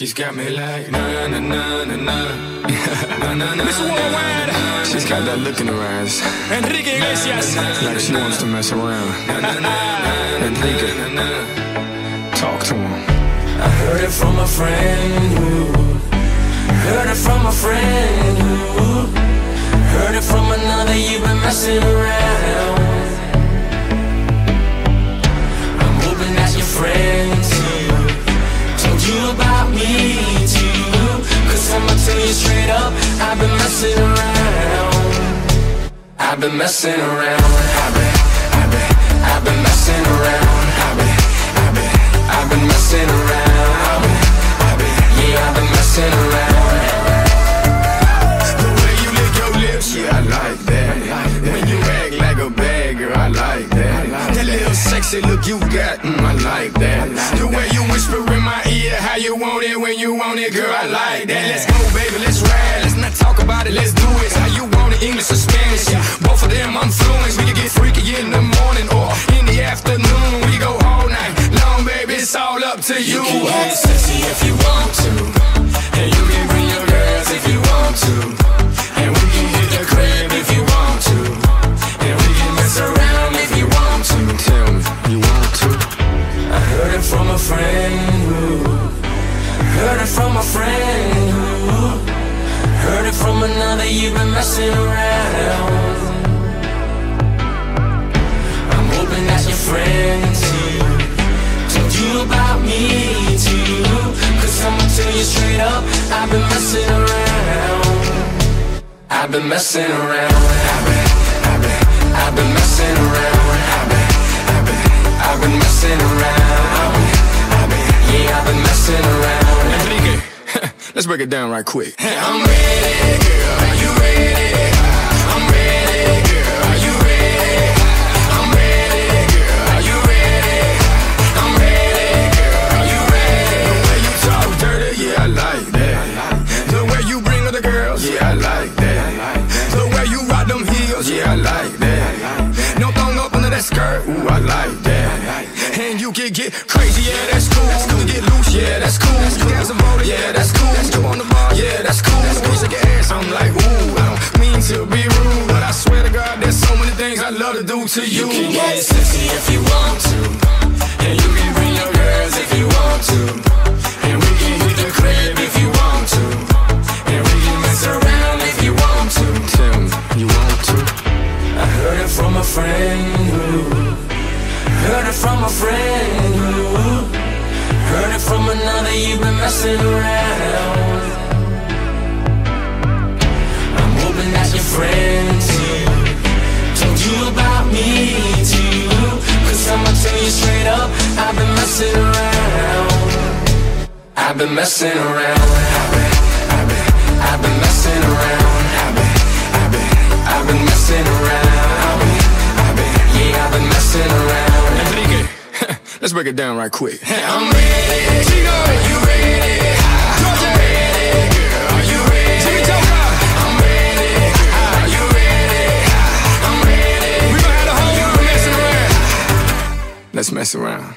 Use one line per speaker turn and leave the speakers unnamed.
She's got me like na na na na na na na na.
Mr. Worldwide,
She's got that look in her eyes,
Enrique Iglesias.
like she wants to mess around. Enrique, talk to him.
I heard it from a friend who heard it from a friend who you straight up, I've been messing around. I've been messing around. I've been, I've been, I've been messing around.
Sexy look you got, mm, I like that. The way you whisper in my ear, how you want it when you want it, girl, I like that. Let's go, baby, let's ride. You me
too. Cause I'ma tell you straight up, I've been messing around. I've been messing around. I've been, I've been, I've been messing around. I've been, I've been, I've been messing around. I've been, I've been, yeah, I've been messing around.
Enrique, let's break it down right quick.
I'm ready, girl. Are you ready? You
can get crazy, yeah, that's cool. You can get loose, yeah, that's cool. You got some roller, yeah, that's cool. Jump on the bar, yeah, that's cool. Squeeze like your ass, I'm like, ooh, I don't mean to be rude, but I swear to God, there's so many things I love to do to you.
You can get sexy if you want to. And you can bring your girls if you want to. And we can hit the crib if you want to. And we can mess around if you want to.
Tell me, you want to?
I heard it from a friend who heard it from a friend heard it from another. You've been messing around. I'm hoping that your friend too told you about me too. Cause I'ma tell you straight up, I've been messing around. I've been messing around.
Let's break it down right quick.
I'm ready. You ready?
Let's mess around.